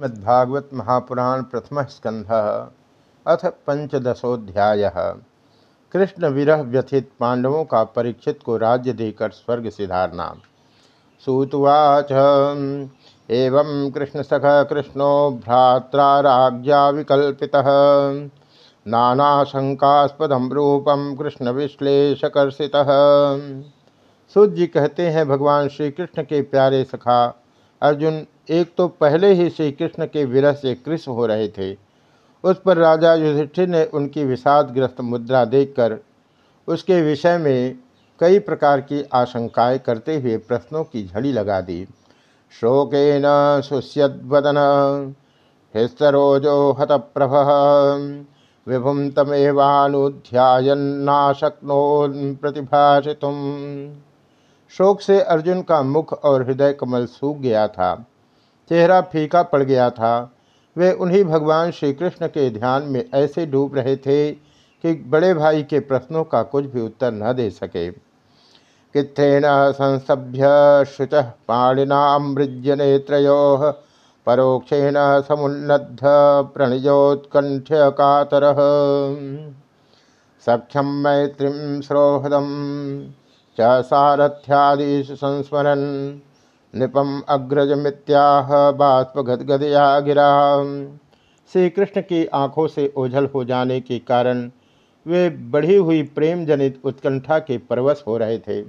श्रीमद्भागवत महापुराण प्रथम स्कंध, अथ पंचदशोध्याय। कृष्ण विरह व्यथित पांडवों का परीक्षित को राज्य देकर स्वर्ग सिधारना सूतवाच, एवं कृष्ण सख कृष्णो भ्रात्रा राज्ञा विकल्पिता। नानाशंकास्पदम रूपम कृष्ण विश्लेषकर्षिता। सूत जी कहते हैं, भगवान श्री कृष्ण के प्यारे सखा अर्जुन एक तो पहले ही श्री कृष्ण के विरह से कृष्ण हो रहे थे। उस पर राजा युधिष्ठिर ने उनकी विषादग्रस्त मुद्रा देखकर उसके विषय में कई प्रकार की आशंकाएँ करते हुए प्रश्नों की झड़ी लगा दी। शोकेन शुष्यद्वदन हिस्तरोजो हत प्रभ विभुम तमेवानुध्यायन्नाशक्नो प्रतिभाषित शोक से अर्जुन का मुख और हृदय कमल सूख गया था। चेहरा फीका पड़ गया था। वे उन्हीं भगवान श्री कृष्ण के ध्यान में ऐसे डूब रहे थे कि बड़े भाई के प्रश्नों का कुछ भी उत्तर न दे सके। कित्थेन संसभ्य शुच पाणिनामृज्य नेत्रो परोक्षेण समुन्नद्ध प्रणयोत्कंठ्य कातर। सख्यम मैत्रीम सौहदम च सारथ्यादिशु संस्मरन् नृपम अग्रज मित्याह बाष्पगदगदया गिरा। श्री कृष्ण की आँखों से ओझल हो जाने के कारण वे बढ़ी हुई प्रेम जनित उत्कंठा के परवश हो रहे थे।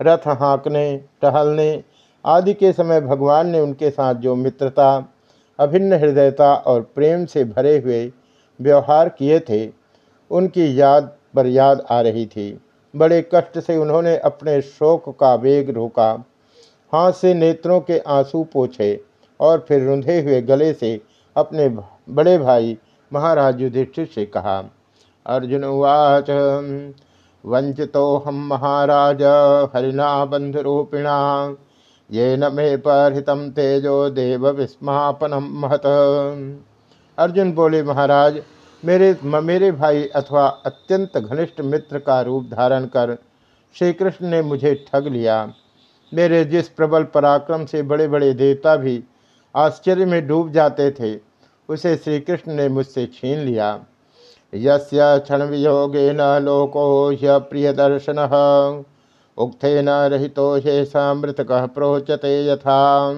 रथ हाँकने, टहलने आदि के समय भगवान ने उनके साथ जो मित्रता, अभिन्न हृदयता और प्रेम से भरे हुए व्यवहार किए थे, उनकी याद पर याद आ रही थी। बड़े कष्ट से उन्होंने अपने शोक का वेग रोका। हाथ से नेत्रों के आँसू पोछे और फिर रुंधे हुए गले से अपने बड़े भाई महाराज युधिष्ठिर से कहा, अर्जुन उवाच, वंचितो हम महाराज हरिना बंधुरूपिणा ये न मे परहितम तेजो देव विस्मापनम महत। अर्जुन बोले, महाराज मेरे मेरे भाई अथवा अत्यंत घनिष्ठ मित्र का रूप धारण कर श्री कृष्ण ने मुझे ठग लिया। मेरे जिस प्रबल पराक्रम से बड़े बड़े देवता भी आश्चर्य में डूब जाते थे, उसे श्री कृष्ण ने मुझसे छीन लिया। यस्य क्षण वियोगे न लोको ह्य प्रिय दर्शन उक्थे न रहितो कह प्रोचते यथा।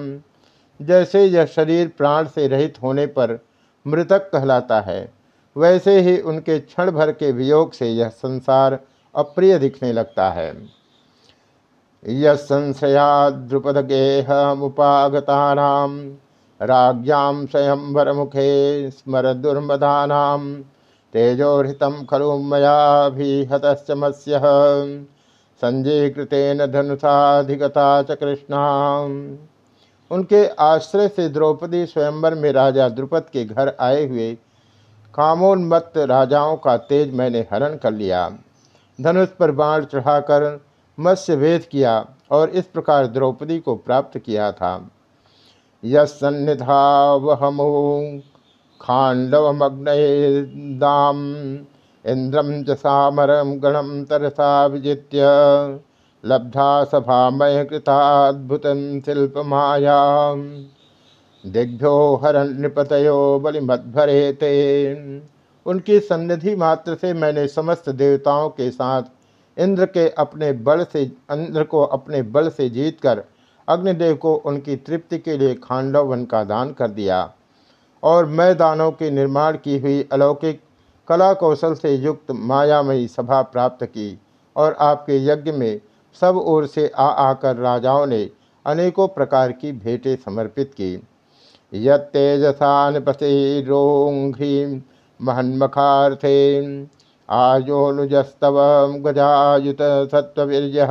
जैसे यह शरीर प्राण से रहित होने पर मृतक कहलाता है वैसे ही उनके क्षण भर के वियोग से यह संसार अप्रिय दिखने लगता है। यंशया द्रुपदगेहमुपागता राज्ञां स्वयंवर मुखे स्मर दुर्मदा तेजोहृत खलु मयाभिहतश्च मत्स्य संजय कृतेन धनुषाधिगता च कृष्णा उनके आश्रय से द्रौपदी स्वयंवर में राजा द्रुपद के घर आए हुए कामोन्मत्त राजाओं का तेज मैंने हरण कर लिया। धनुष पर बाण चढ़ाकर मत्स्य भेद किया और इस प्रकार द्रौपदी को प्राप्त किया था। यन्निधावहमो खांडवमग्नदाम इंद्रम च गणम तरसा विजित्य लब्धा सभामय कृताद्भुत शिल्प माया दिग्भ्यो हरण नृपतयो बलिमद्भरे ते उनकी सन्निधि मात्र से मैंने समस्त देवताओं के साथ इंद्र के अपने बल से, इंद्र को अपने बल से जीतकर अग्निदेव को उनकी तृप्ति के लिए खांडव वन का दान कर दिया और मैं दानों के निर्माण की हुई अलौकिक कला कौशल से युक्त मायामयी सभा प्राप्त की और आपके यज्ञ में सब ओर से आ आकर राजाओं ने अनेकों प्रकार की भेंटें समर्पित की। यतेजसा रोघ्री महन्मखार्थे आयोनुजस्तव गजायुत सत्वीर्य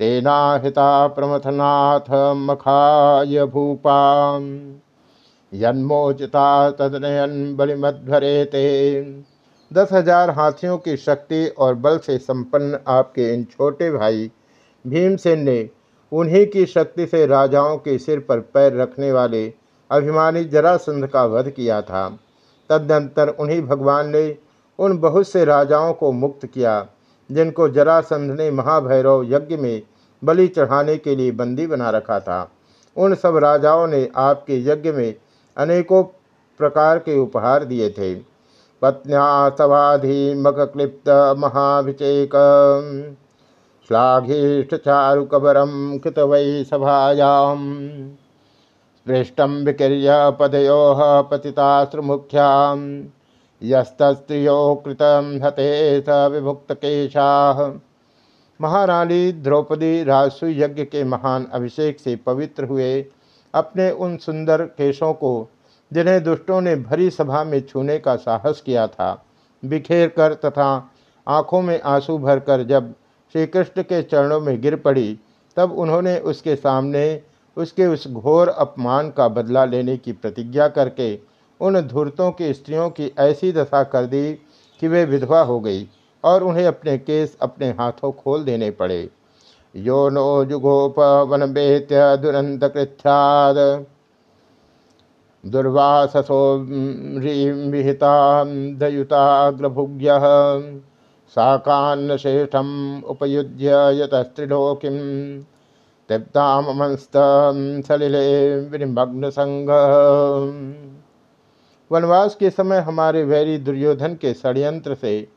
तेनाहिता प्रमथनाथ मखाय भूपा यन्मोचिता तदनयन बलिमध्वरे ते दस हज़ार हाथियों की शक्ति और बल से संपन्न आपके इन छोटे भाई भीमसेन ने उन्हीं की शक्ति से राजाओं के सिर पर पैर रखने वाले अभिमानी जरासंध का वध किया था। तदनंतर उन्हीं भगवान ने उन बहुत से राजाओं को मुक्त किया, जिनको जरासंध ने महाभैरव यज्ञ में बलि चढ़ाने के लिए बंदी बना रखा था। उन सब राजाओं ने आपके यज्ञ में अनेकों प्रकार के उपहार दिए थे। पत्न्या सवाधि मखक्लिप्त महाभिषेक श्लाघीष्ट चारुकबरम कृत वै सभायाम। पृष्ठम विकीर्य पदयो पतिताश्रुमुख्यां यस्तस्त्रियो कृतम हते स विमुक्तकेशा महारानी द्रौपदी राजसु यज्ञ के महान अभिषेक से पवित्र हुए अपने उन सुंदर केशों को, जिन्हें दुष्टों ने भरी सभा में छूने का साहस किया था, बिखेर कर तथा आँखों में आँसू भरकर जब श्री कृष्ण के चरणों में गिर पड़ी, तब उन्होंने उसके सामने उसके उस घोर अपमान का बदला लेने की प्रतिज्ञा करके उन धूर्तों की स्त्रियों की ऐसी दशा कर दी कि वे विधवा हो गई और उन्हें अपने केस अपने हाथों खोल देने पड़े। यो नो जुगोप वन बेत्य दुरंत कृथ्याद दुर्वाससो विहिता दयुताग्रभुग्य। साकान्नश्रेष्ठम उपयुज्य यतस्त्रिलोकिम। सलिले वनवास के समय हमारे वैरी दुर्योधन के षड्यंत्र से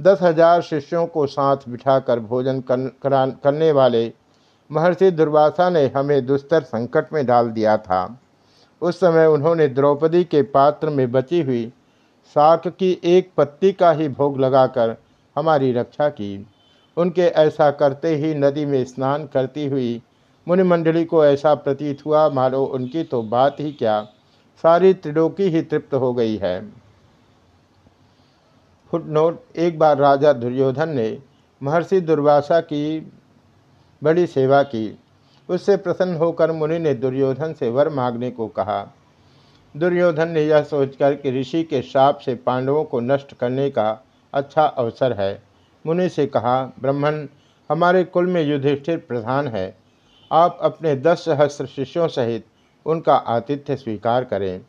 दस हज़ार शिष्यों को साथ बिठाकर भोजन करने वाले महर्षि दुर्वासा ने हमें दुस्तर संकट में डाल दिया था। उस समय उन्होंने द्रौपदी के पात्र में बची हुई साख की एक पत्ती का ही भोग लगाकर हमारी रक्षा की। उनके ऐसा करते ही नदी में स्नान करती हुई मुनिमंडली को ऐसा प्रतीत हुआ, मानो उनकी तो बात ही क्या। सारी त्रिलोकी ही तृप्त हो गई है। फुटनोट, एक बार राजा दुर्योधन ने महर्षि दुर्वासा की बड़ी सेवा की। उससे प्रसन्न होकर मुनि ने दुर्योधन से वर मांगने को कहा। दुर्योधन ने यह सोचकर कि ऋषि के श्राप से पांडवों को नष्ट करने का अच्छा अवसर है। मुनि से कहा ब्राह्मण हमारे कुल में युधिष्ठिर प्रधान है। आप अपने दस सहस्त्र शिष्यों सहित उनका आतिथ्य स्वीकार करें।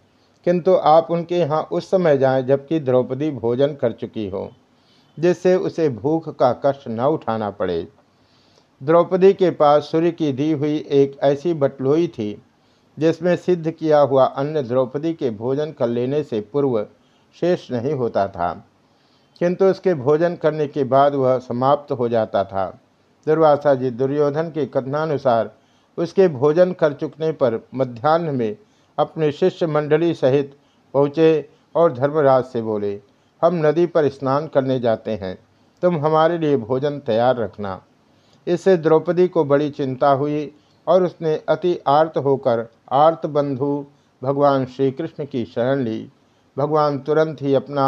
किंतु आप उनके यहाँ उस समय जाएँ जबकि द्रौपदी भोजन कर चुकी हो, जिससे उसे भूख का कष्ट न उठाना पड़े। द्रौपदी के पास सूर्य की दी हुई एक ऐसी बटलोई थी, जिसमें सिद्ध किया हुआ अन्न द्रौपदी के भोजन कर लेने से पूर्व शेष नहीं होता था। किंतु उसके भोजन करने के बाद वह समाप्त हो जाता था। दुर्वासा जी दुर्योधन के कथनानुसार उसके भोजन कर चुकने पर मध्यान्ह में अपने शिष्य मंडली सहित पहुँचे और धर्मराज से बोले, हम नदी पर स्नान करने जाते हैं। तुम हमारे लिए भोजन तैयार रखना। इससे द्रौपदी को बड़ी चिंता हुई और उसने अति आर्त होकर आर्त बंधु भगवान श्री कृष्ण की शरण ली। भगवान तुरंत ही अपना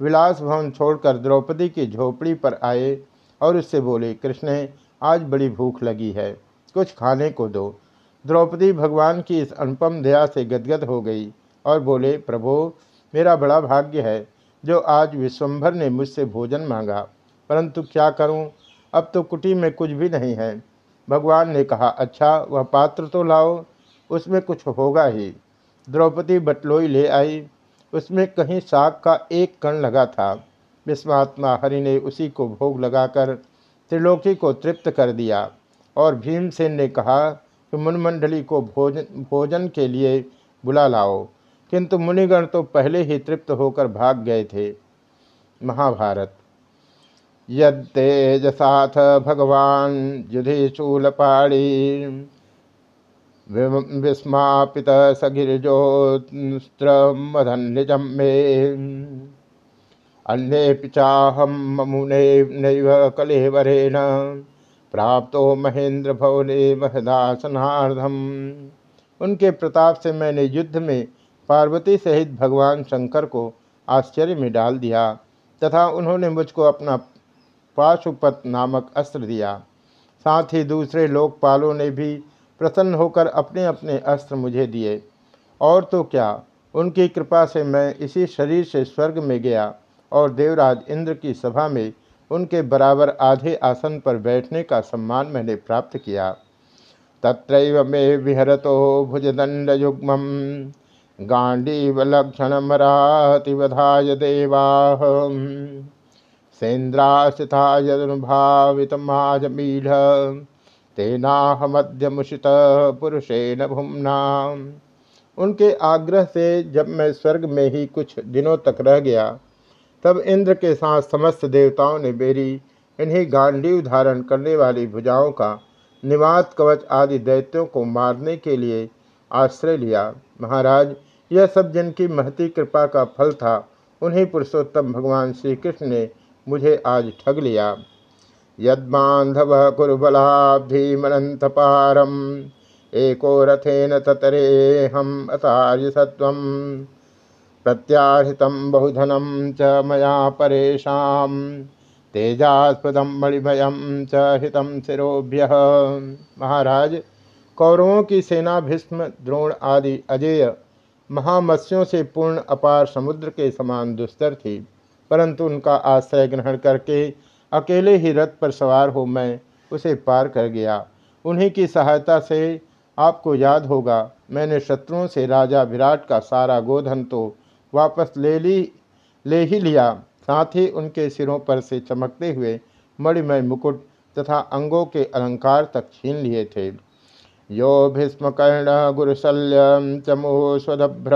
विलास भवन छोड़कर द्रौपदी की झोपड़ी पर आए और उससे बोले, कृष्ण, आज बड़ी भूख लगी है, कुछ खाने को दो। द्रौपदी भगवान की इस अनुपम दया से गदगद हो गई और बोले, प्रभो, मेरा बड़ा भाग्य है जो आज विश्वम्भर ने मुझसे भोजन मांगा, परंतु क्या करूँ? अब तो कुटी में कुछ भी नहीं है। भगवान ने कहा अच्छा वह पात्र तो लाओ, उसमें कुछ होगा ही। द्रौपदी बटलोई ले आई उसमें कहीं साग का एक कण लगा था। विश्वात्मा हरि ने उसी को भोग लगाकर त्रिलोकी को तृप्त कर दिया और भीमसेन ने कहा कि मुनमंडली को भोजन भोजन के लिए बुला लाओ। किंतु मुनिगण तो पहले ही तृप्त होकर भाग गए थे। महाभारत। यद्तेजसाथ भगवान युधि शूलपाणी विस्मापित सगिरजोस्त्रमधन्यजम मे। अन्ये चाहम ममुने कलेवरेण। प्राप्तो महेंद्र भवने महदासनार्धम। उनके प्रताप से मैंने युद्ध में पार्वती सहित भगवान शंकर को आश्चर्य में डाल दिया तथा उन्होंने मुझको अपना पाशुपत नामक अस्त्र दिया। साथ ही दूसरे लोकपालों ने भी प्रसन्न होकर अपने अपने अस्त्र मुझे दिए। और तो क्या? उनकी कृपा से मैं इसी शरीर से स्वर्ग में गया और देवराज इंद्र की सभा में उनके बराबर आधे आसन पर बैठने का सम्मान मैंने प्राप्त किया। तत्र मे विहरतो भुजदंड युग्म गांडीव लक्षण मरातिवधाय देवा सेन्द्रास्थिता यदनुभावितमाजमीढ तेनाहमद्यमुषित पुरुषेण भुम्ना। उनके आग्रह से जब मैं स्वर्ग में ही कुछ दिनों तक रह गया, तब इंद्र के साथ समस्त देवताओं ने मेरी, इन्हीं गांडीव धारण करने वाली भुजाओं का निवात कवच आदि दैत्यों को मारने के लिए आश्रय लिया। महाराज, यह सब जिनकी महती कृपा का फल था, उन्हीं पुरुषोत्तम भगवान श्री कृष्ण ने मुझे आज ठग लिया। यद्बांधव कुरुबलाब्धिमनंत पारम एको रथेन ततरे हम अतार्य सत्व प्रत्याहित बहुधनम च मया परेशान तेजास्पदम मणिभयम च हितम शिरोभ्य। महाराज, कौरवों की सेना, भीष्म, द्रोण आदि अजेय महामत्स्यों से पूर्ण अपार समुद्र के समान दुस्तर थी, परंतु उनका आश्रय ग्रहण करके अकेले ही रथ पर सवार हो मैं उसे पार कर गया। उन्हीं की सहायता से आपको याद होगा, मैंने शत्रुओं से राजा विराट का सारा गोधन तो वापस ले ली, ले ही लिया। साथ ही उनके सिरों पर से चमकते हुए मणिमय मुकुट तथा अंगों के अलंकार तक छीन लिए थे। यो भीष्मकर्ण गुरुशल्य चमो स्वदभ्र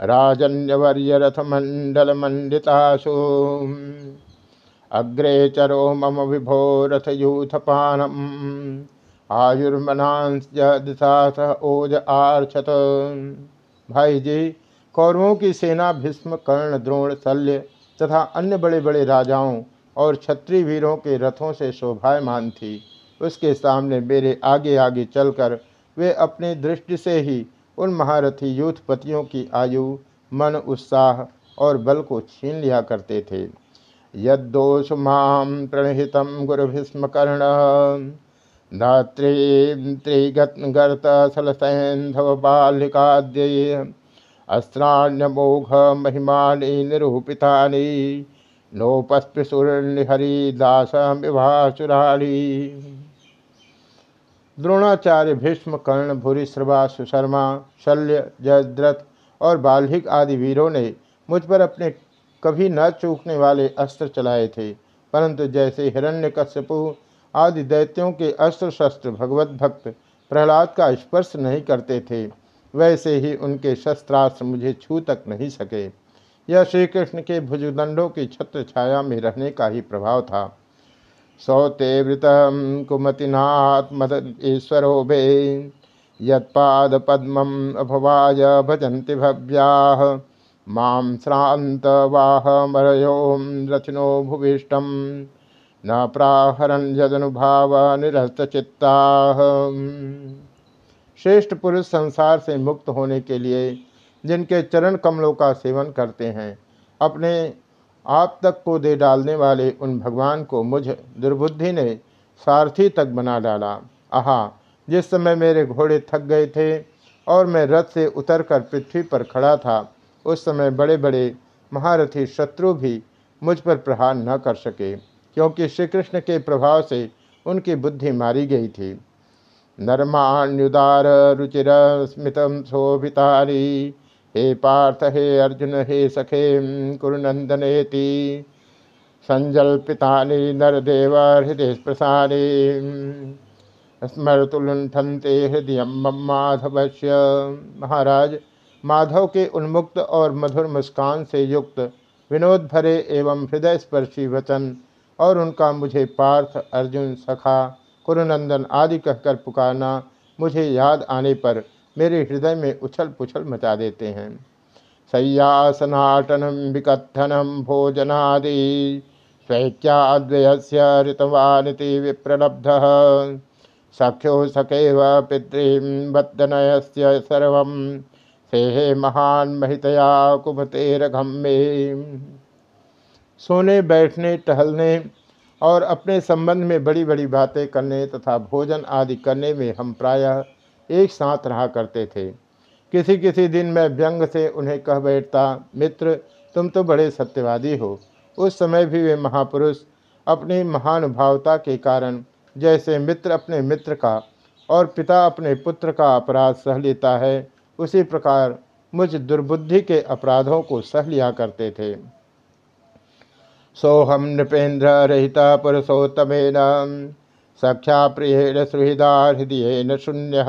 राजन्यवर्यरथमण्डलमण्डितासु। अग्रे चरो मम विभो रथयूथपानम् आयुर्मनांस ओज आर्छत भाई जी कौरवों की सेना भीष्म, कर्ण, द्रोण, शल्य तथा अन्य बड़े बड़े राजाओं और क्षत्रिय वीरों के रथों से शोभायमान थी। उसके सामने मेरे आगे आगे चलकर वे अपनी दृष्टि से ही उन महारथी यूथपतियों की आयु, मन, उत्साह और बल को छीन लिया करते थे। यदोष माम प्रणहित गुरु भीष्म कर्ण धात्रीगर्त सलसैंधव बालिकाद्य अस्त्राण्यमोघ महिमानि निरूपितानि। नोपस्पृशुर्निहरिदास विभासुराणी द्रोणाचार्य भीष्म कर्ण भूरिश्रवा सुशर्मा शल्य, जयद्रथ और बाल्हिक आदि वीरों ने मुझ पर अपने कभी न चूकने वाले अस्त्र चलाए थे, परंतु जैसे हिरण्यकश्यपु आदि दैत्यों के अस्त्र शस्त्र भगवत भक्त प्रहलाद का स्पर्श नहीं करते थे, वैसे ही उनके शस्त्रास्त्र मुझे छू तक नहीं सके। यह श्री कृष्ण के भुजदंडों की छत्र छाया में रहने का ही प्रभाव था। सौते वृत कुमतिनात्मद ईश्वरो भे यदपाद पद्म अभवाय भजन्ति भव्या। माँ श्रांत वाह मरयोम रथिनो भुविष्टम न प्राहरन यदनुभाव निरस्त चित्ता श्रेष्ठ पुरुष संसार से मुक्त होने के लिए जिनके चरण कमलों का सेवन करते हैं, अपने आप तक को दे डालने वाले उन भगवान को मुझ दुर्बुद्धि ने सारथी तक बना डाला। आहा, जिस समय मेरे घोड़े थक गए थे और मैं रथ से उतरकर पृथ्वी पर खड़ा था उस समय बड़े बड़े महारथी शत्रु भी मुझ पर प्रहार न कर सके, क्योंकि श्री कृष्ण के प्रभाव से उनकी बुद्धि मारी गई थी। नरमान्युदार रुचिर स्मित शोभितारी, हे पार्थ, हे अर्जुन, हे सखे, कुरुनंदनेति संजल्पिता नरदेव हृदय प्रसारे स्मरतुलुंठनते हृदय माधवश्य महाराज माधव के उन्मुक्त और मधुर मुस्कान से युक्त विनोद भरे एवं हृदय स्पर्शी वचन और उनका मुझे पार्थ अर्जुन सखा, कुरुनंदन आदि कहकर पुकारना मुझे याद आने पर मेरे हृदय में उछल पुछल मचा देते हैं। सय्यासनाटनम विकथनम भोजनादि स्वैक्याद्वयस्य ऋतवानिति विप्रलब्ध। सख्यो सखैव पितृवदनयस्य सर्व सेहे महान महितया कुमतेरघम में सोने, बैठने, टहलने और अपने संबंध में बड़ी बड़ी बातें करने तथा भोजन आदि करने में हम प्रायः एक साथ रहा करते थे। किसी किसी दिन मैं व्यंग से उन्हें कह बैठता, मित्र, तुम तो बड़े सत्यवादी हो। उस समय भी वे महापुरुष अपनी महानुभावता के कारण जैसे मित्र अपने मित्र का और पिता अपने पुत्र का अपराध सह लेता है उसी प्रकार मुझ दुर्बुद्धि के अपराधों को सह लिया करते थे। सोहम नृपेन्द्र रहिता सख्या प्रिय सुहृदा हृदय शून्य,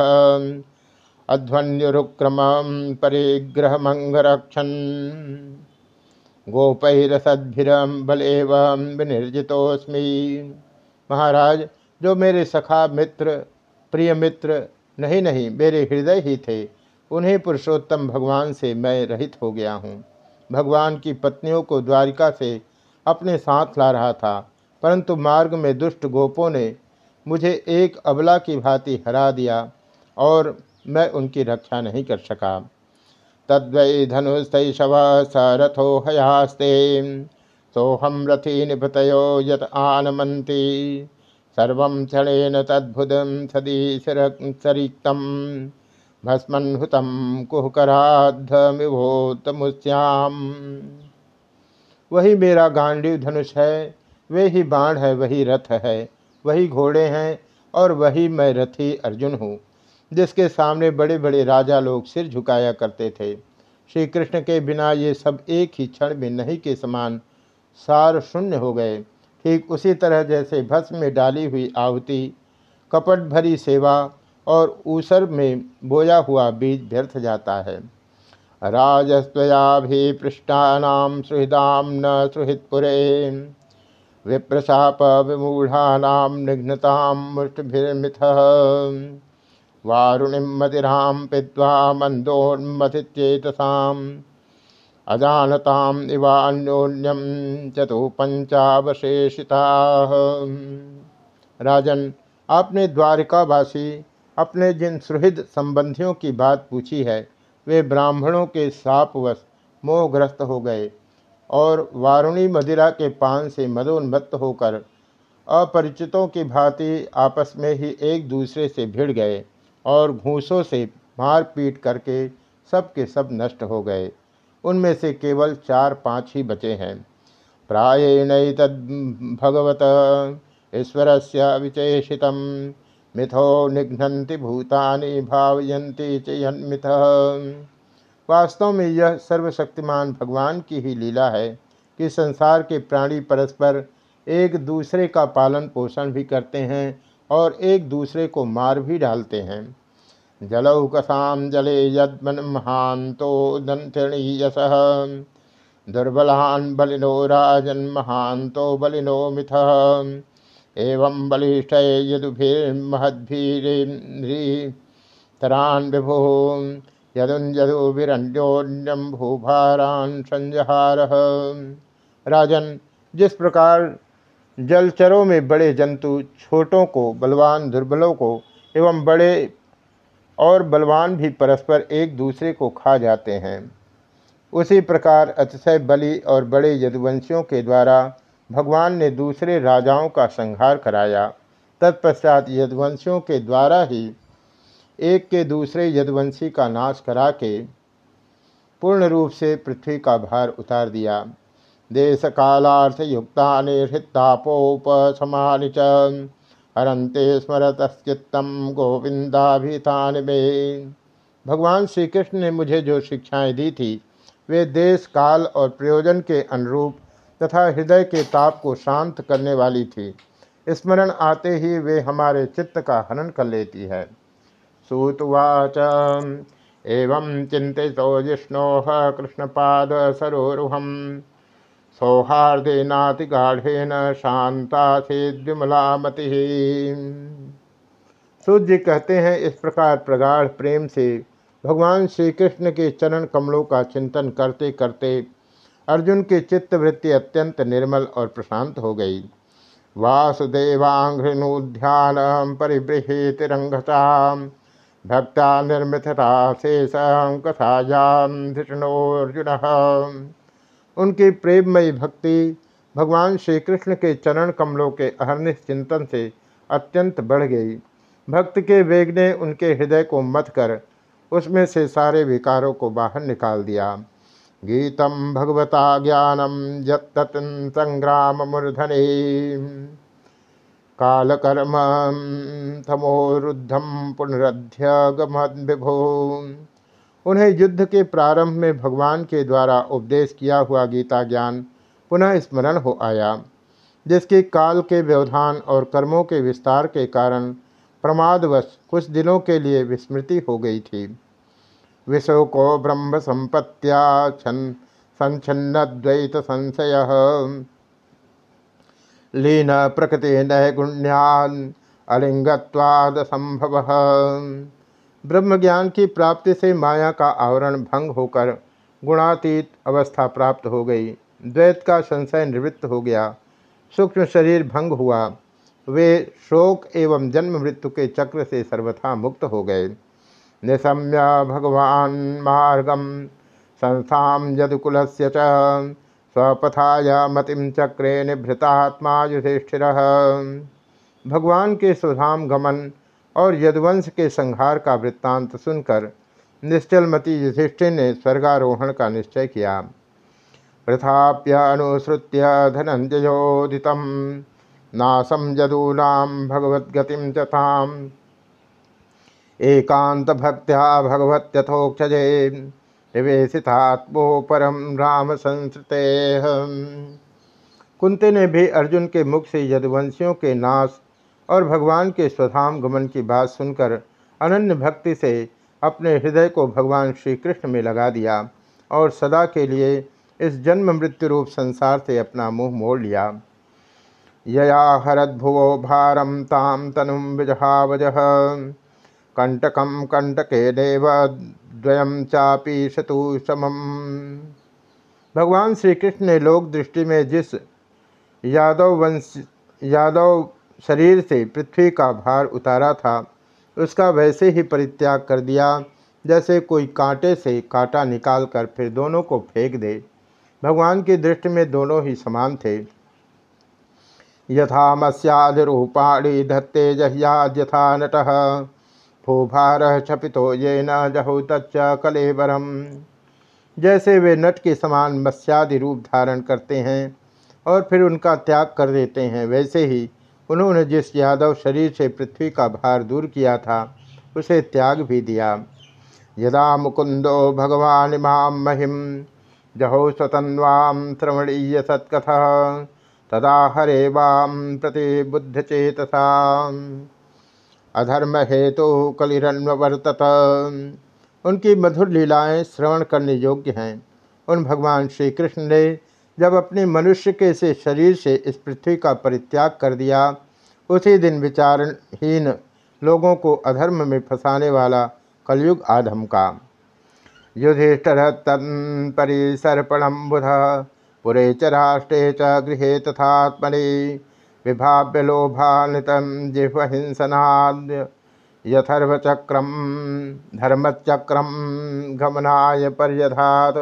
अध्वन्युरुक्रम परिग्रहमंगरक्षन् गोपैरसद्भिरम बलेव विनिर्जितोस्मी महाराज, जो मेरे सखा मित्र, प्रिय मित्र, नहीं नहीं, मेरे हृदय ही थे। उन्हें पुरुषोत्तम भगवान से मैं रहित हो गया हूँ। भगवान की पत्नियों को द्वारिका से अपने साथ ला रहा था, परंतु मार्ग में दुष्ट गोपों ने मुझे एक अबला की भांति हरा दिया और मैं उनकी रक्षा नहीं कर सका। तद्वय तद्वै धनुस्तैशव सरथो हयास्ते सोहम रथी निभतयो यत आनमती सर्व क्षणेन तद्भुतम सदीसरिक्तम भस्मन्हुतम कुहकराधमिभोतमुश्याम वही मेरा गांडीव धनुष है, वे ही बाण है, वही रथ है, वही घोड़े हैं और वही मैं रथी अर्जुन हूँ, जिसके सामने बड़े बड़े राजा लोग सिर झुकाया करते थे। श्री कृष्ण के बिना ये सब एक ही क्षण में नहीं के समान सार शून्य हो गए। ठीक उसी तरह जैसे भस्म में डाली हुई आहुति, कपट भरी सेवा और ऊसर में बोया हुआ बीज व्यर्थ जाता है। राजस्वयाभिपृष्टानाम सुहृदाम न सुहृदपुरे विप्रशाप विमूढ़ानाम निघ्नताम मुष्टिभिर्मिथ वारुणिम पित्वा मंदोन्मथिचेतसाम अजानताम इवान्योन्यम चतु पंचावशेषिता राजन, आपने द्वारिकावासी अपने जिन सुहृद संबंधियों की बात पूछी है, वे ब्राह्मणों के सापवश मोहग्रस्त हो गए और वारुणी मदिरा के पान से मदोन्मत्त होकर अपरिचितों की भांति आपस में ही एक दूसरे से भिड़ गए और घूसों से मार पीट करके सब के सब नष्ट हो गए। उनमें से केवल चार पाँच ही बचे हैं। प्राएण तद भगवत ईश्वर से विचेषित मिथो निघ्नन्ति भूतानि, भावयन्ति चयन्मिथ वास्तव में यह सर्वशक्तिमान भगवान की ही लीला है कि संसार के प्राणी परस्पर एक दूसरे का पालन पोषण भी करते हैं और एक दूसरे को मार भी डालते हैं। जलौकसाम जले यदन महांतो दंतणीयस दुर्बलान बलिनो राजन महांतो बलिनो मिथ। एवं बलिष्ठ यदुभिर्महद्भिरान विभु यदुंजदुभिरण्योन्यम भूभारान संजहार। राजन, जिस प्रकार जलचरों में बड़े जंतु छोटों को बलवान दुर्बलों को एवं बड़े और बलवान भी परस्पर एक दूसरे को खा जाते हैं, उसी प्रकार अतिशय बलि और बड़े यदुवंशियों के द्वारा भगवान ने दूसरे राजाओं का संहार कराया। तत्पश्चात यदवंशियों के द्वारा ही एक के दूसरे यदवंशी का नाश करा के पूर्ण रूप से पृथ्वी का भार उतार दिया। देश कालार्थ युक्ता हृत्तापोपसमानि च हरंते स्मरतश्चित्तम में। भगवान श्री कृष्ण ने मुझे जो शिक्षाएँ दी थी, वे देश काल और प्रयोजन के अनुरूप तथा हृदय के ताप को शांत करने वाली थी। स्मरण आते ही वे हमारे चित्त का हनन कर लेती है। सूतवाच एवं चिंतित जिष्णो कृष्णपाद सरोरुहम। सौहार्देनातिगाढ़ेन शांता से विमलामति सूर्य कहते हैं, इस प्रकार प्रगाढ़ प्रेम से भगवान श्री कृष्ण के चरण कमलों का चिंतन करते करते अर्जुन की चित्तवृत्ति अत्यंत निर्मल और प्रशांत हो गई। वासुदेवाघ्रिनुध्यान परिबृहेतिरंगता भक्ता निर्मितता शेष कथायाम धृष्णोर्जुन उनकी प्रेममयी भक्ति भगवान श्री कृष्ण के चरण कमलों के अहरनिश चिंतन से अत्यंत बढ़ गई। भक्त के वेग ने उनके हृदय को मत कर उसमें से सारे विकारों को बाहर निकाल दिया। गीतम भगवता यत्तन संग्राम मूर्धने कालकर्म थमोरुद्धम पुनरध्य गमो उन्हें युद्ध के प्रारंभ में भगवान के द्वारा उपदेश किया हुआ गीता ज्ञान पुनः स्मरण हो आया, जिसके काल के व्यवधान और कर्मों के विस्तार के कारण प्रमादवश कुछ दिनों के लिए विस्मृति हो गई थी। विशोको ब्रह्म संपत्त्या छन् संछन्नद्वैत संशय लीन प्रकृति नैगुण्यान अलिंगत्वाद संभव ब्रह्म ज्ञान की प्राप्ति से माया का आवरण भंग होकर गुणातीत अवस्था प्राप्त हो गई। द्वैत का संशय निवृत्त हो गया। सूक्ष्म शरीर भंग हुआ। वे शोक एवं जन्म मृत्यु के चक्र से सर्वथा मुक्त हो गए। निशम्य भगवान मार्गम। संस्था यदुकुल स्वपथाया मतिम चक्रे निभृतात्मा युधिष्ठिर। भगवान के सुधाम गमन और यदुवंश के संहार का वृत्तांत सुनकर निश्चलमती युधिष्ठिर ने स्वर्गारोहण का निश्चय किया। प्रथाप्यनुसृत्य धनंजयोदित नासम यदूना भगवद्गति तथाम एकांत भक्त्या भगवत्यथोक्षजे निवेशितात्मो परम राम संस्कृते कुंती ने भी अर्जुन के मुख से यदुवंशियों के नाश और भगवान के स्वधाम गमन की बात सुनकर अनन्य भक्ति से अपने हृदय को भगवान श्री कृष्ण में लगा दिया और सदा के लिए इस जन्म मृत्यु रूप संसार से अपना मुँह मोड़ लिया। यया हरद्भुवो भारम ताम तनुम विजहावज। कंटकम कंटके देव चापी शतु समम। भगवान श्री कृष्ण ने लोक दृष्टि में जिस यादव वंश, यादव शरीर से पृथ्वी का भार उतारा था, उसका वैसे ही परित्याग कर दिया, जैसे कोई कांटे से कांटा निकालकर फिर दोनों को फेंक दे। भगवान की दृष्टि में दोनों ही समान थे। यथा मस्यादिपाणी धत्ते जह्याद यथा नट। भूभार छपितो ये न जहु तच्च कलेबरम जैसे वे नट के समान मत्स्यादि रूप धारण करते हैं और फिर उनका त्याग कर देते हैं, वैसे ही उन्होंने जिस यादव शरीर से पृथ्वी का भार दूर किया था, उसे त्याग भी दिया। यदा मुकुंदो भगवान इमाम महिम, जहो स्वतन्वाम श्रवणीय सत्कथ, तदा हरे वाम प्रति बुद्धचेतसा अधर्म हेतु तो कलिरन्वर्तत उनकी मधुर लीलाएँ श्रवण करने योग्य हैं। उन भगवान श्री कृष्ण ने जब अपने मनुष्य के से शरीर से इस पृथ्वी का परित्याग कर दिया, उसी दिन विचारहीन लोगों को अधर्म में फंसाने वाला कलयुग आधम का युधिष्ठर तत्परिसर्पणम बुध पुरे च राष्ट्रे च गृहे तथात्मने। विभाव्य लोभानित जिह्वहिंसनाद यथर्वचक्रम धर्मचक्रम गमनाय पर्यधात।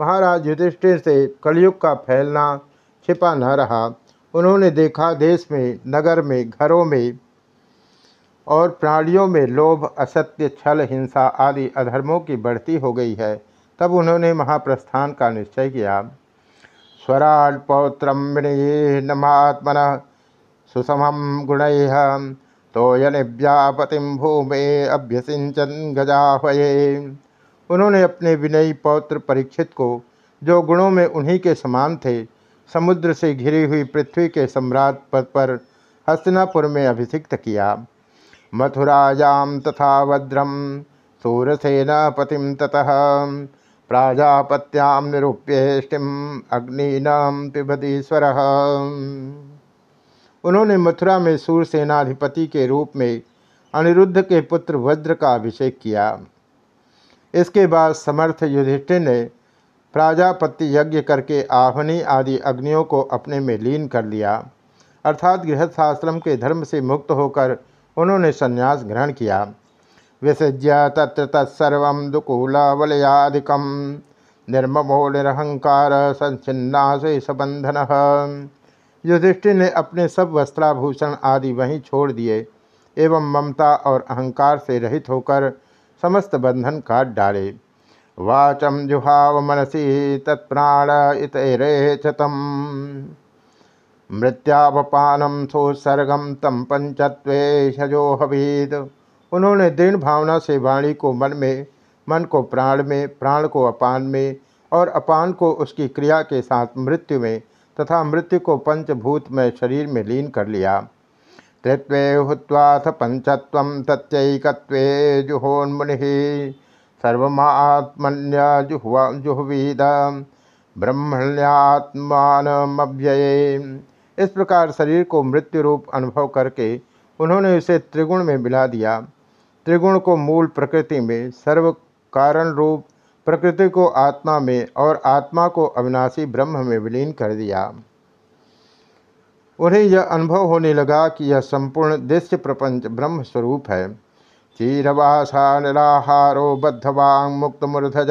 महाराज युधिष्ठिर से कलयुग का फैलना छिपा न रहा। उन्होंने देखा देश में, नगर में, घरों में और प्राणियों में लोभ, असत्य, छल, हिंसा आदि अधर्मों की बढ़ती हो गई है। तब उन्होंने महाप्रस्थान का निश्चय किया। स्वराट पौत्र विनये नमात्मन सुसमम गुण तोयनिव्यापतिम भूमे अभ्यसिंचन गजाहये उन्होंने अपने विनयी पौत्र परीक्षित को, जो गुणों में उन्हीं के समान थे, समुद्र से घिरी हुई पृथ्वी के सम्राट पद पर हस्तिनापुर में अभिषिक्त किया। मथुरायाम तथा वज्रम सूरसेन पतिम ततः प्राजापत्याम निरूप्येष्टिम अग्निनाम पिबदीश्वर उन्होंने मथुरा में सूरसेनाधिपति के रूप में अनिरुद्ध के पुत्र वज्र का अभिषेक किया। इसके बाद समर्थ युधिष्ठिर ने प्राजापत्य यज्ञ करके आहनी आदि अग्नियों को अपने में लीन कर लिया। अर्थात गृहस्थाश्रम के धर्म से मुक्त होकर उन्होंने संन्यास ग्रहण किया। विसृज्य तत्र तत्सर्व दुकूलवलयादिकम निर्ममो निरहंकार संचिन्नाश सबंधन युधिष्ठिर ने अपने सब वस्त्राभूषण आदि वहीं छोड़ दिए, एवं ममता और अहंकार से रहित होकर समस्त बंधन काट डाले। वाचम जुहाव मनसी तत्प्राण इतरे चतम मृत्यावपानम सोत्सर्गम तम पंचत्वे शजोहभीद उन्होंने दृढ़ भावना से वाणी को मन में, मन को प्राण में, प्राण को अपान में और अपान को उसकी क्रिया के साथ मृत्यु में तथा मृत्यु को पंचभूत में शरीर में लीन कर लिया। तृत्वे हुत्वाथ पंचत्व तत्यकत्वे जुहोन्मुनि सर्वमात्मन्य जुह्वा जुहवीद ब्रह्मण्यात्मानमव्यये। इस प्रकार शरीर को मृत्यु रूप अनुभव करके उन्होंने उसे त्रिगुण में मिला दिया। त्रिगुण को मूल प्रकृति में सर्व कारण रूप प्रकृति को आत्मा में और आत्मा को अविनाशी ब्रह्म में विलीन कर दिया। उन्हें यह अनुभव होने लगा कि यह संपूर्ण दृश्य प्रपंच ब्रह्म स्वरूप है। चीरवासा निराहारो बद्धवांग मुक्त मूर्धज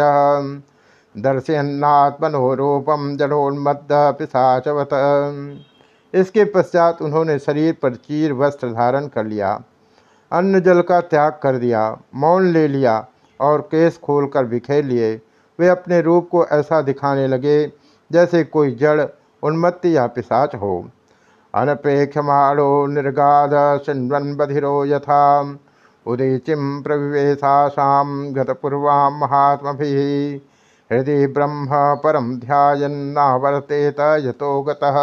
दर्शयन्नात्मनो रूपम जड़ोन्मद पिशाचवत। इसके पश्चात उन्होंने शरीर पर चीर वस्त्र धारण कर लिया अन्न जल का त्याग कर दिया, मौन ले लिया और केस खोलकर बिखेर लिए। वे अपने रूप को ऐसा दिखाने लगे जैसे कोई जड़, उन्मत्ति या पिशाच हो। अनपेक्षमाणो निर्गाध सिन्वन बधिरो यथा। उदीचिम प्रविवेशाम गतपूर्वा महात्म हृदय ब्रह्म परम ध्यानावर्तेत यतो गतः।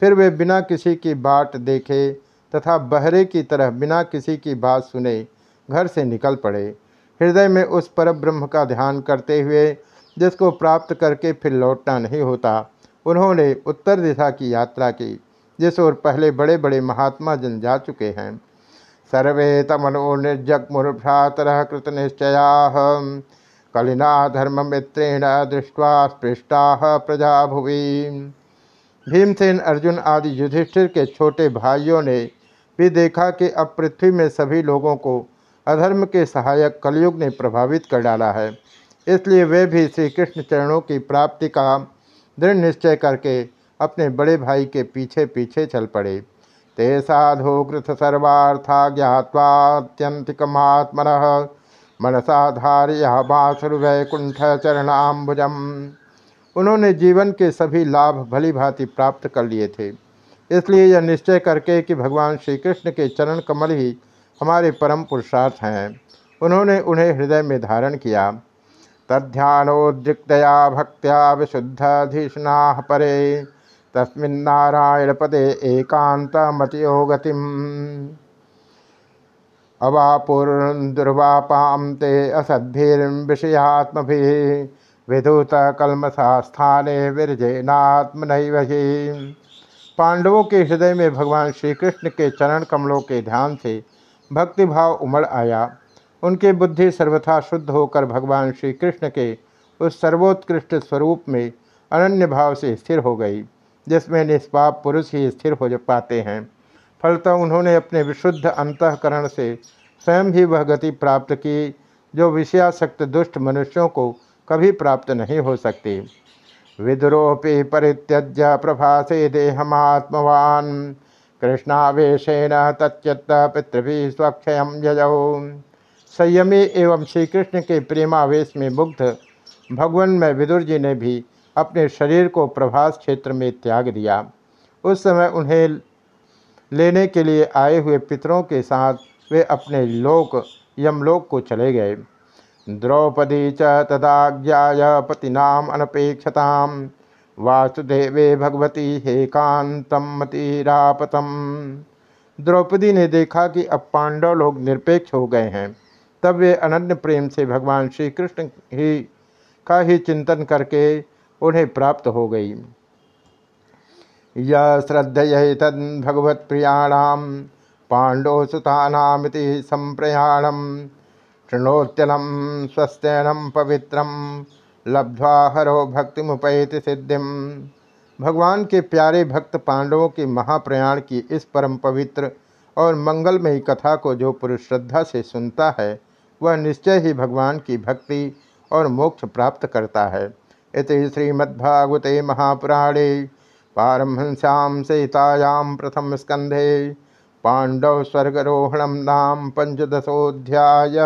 फिर वे बिना किसी की बाट देखे तथा बहरे की तरह बिना किसी की बात सुने घर से निकल पड़े। हृदय में उस पर ब्रह्म का ध्यान करते हुए, जिसको प्राप्त करके फिर लौटना नहीं होता, उन्होंने उत्तर दिशा की यात्रा की, जिस ओर पहले बड़े बड़े महात्मा जन जा चुके हैं। सर्वे तमनो निर्जगमुर्भ्रातर कृत निश्चया कलिना धर्म मित्रेण दृष्टवा स्पृष्टा प्रजा भुवि भीमसेन, अर्जुन आदि युधिष्ठिर के छोटे भाइयों ने भी देखा कि अब पृथ्वी में सभी लोगों को अधर्म के सहायक कलयुग ने प्रभावित कर डाला है। इसलिए वे भी श्री कृष्ण चरणों की प्राप्ति का दृढ़ निश्चय करके अपने बड़े भाई के पीछे पीछे चल पड़े। ते साधो कृत सर्वार्था ज्ञावात्यंतिकमात्मन मनसाधार्य बासुर्वैकुंठ चरणाम्बुजम। उन्होंने जीवन के सभी लाभ भली भांति प्राप्त कर लिए थे। इसलिए यह निश्चय करके कि भगवान श्री कृष्ण के चरण कमल ही हमारे परम पुरुषार्थ हैं। उन्होंने उन्हें हृदय में धारण किया। तद्ध्यानोद्रिक्तया भक्त्या विशुद्धाधीष्णा परे। तस्मिन्नारायण पदे एकांत मतियो गतिम अवापुर्दुर्वापाम ते असद्भिर्विषयात्म विधूत कलमसास्थाने विरजनात्मनैव पांडवों के हृदय में भगवान श्री कृष्ण के चरण कमलों के ध्यान से भक्तिभाव उमड़ आया। उनकी बुद्धि सर्वथा शुद्ध होकर भगवान श्री कृष्ण के उस सर्वोत्कृष्ट स्वरूप में अनन्य भाव से स्थिर हो गई, जिसमें निष्पाप पुरुष ही स्थिर हो पाते हैं। फलतः उन्होंने अपने विशुद्ध अंतकरण से स्वयं ही वह गति प्राप्त की, जो विषयासक्त दुष्ट मनुष्यों को कभी प्राप्त नहीं हो सकती। विदुरोपि परित्यज्य प्रभासे देहमात्मवान। कृष्णावेशेन तच्यत पितृभि स्वक्षय यजौ। संयमी एवं श्री कृष्ण के प्रेमावेश में मुग्ध भगवान में विदुर जी ने भी अपने शरीर को प्रभास क्षेत्र में त्याग दिया। उस समय उन्हें लेने के लिए आए हुए पितरों के साथ वे अपने लोक, यमलोक को चले गए। द्रौपदी च तदाज्ञाय पतिनाम अनपेक्षता वासुदेवे भगवती हेकांतम मतिरापतम द्रौपदी ने देखा कि अब पांडव लोग निरपेक्ष हो गए हैं। तब वे अनन्य प्रेम से भगवान श्री कृष्ण ही का ही चिंतन करके उन्हें प्राप्त हो गई। यह श्रद्धय तद भगवत प्रियाणाम पांडव सुतानामिति संप्रयाणम शृणोत्यनम स्वस्थनम पवित्रम। लब्ध्वा हरो भक्ति मुपैति सिद्धिम भगवान के प्यारे भक्त पांडवों के महाप्रयाण की इस परम पवित्र और मंगलमयी कथा को जो पुरुष श्रद्धा से सुनता है, वह निश्चय ही भगवान की भक्ति और मोक्ष प्राप्त करता है। इस श्रीमद्भागवते महापुराणे पारमहंस्याम सहितायाम प्रथम स्कंधे पांडव स्वर्गरोहणम नाम पंचदशोध्याय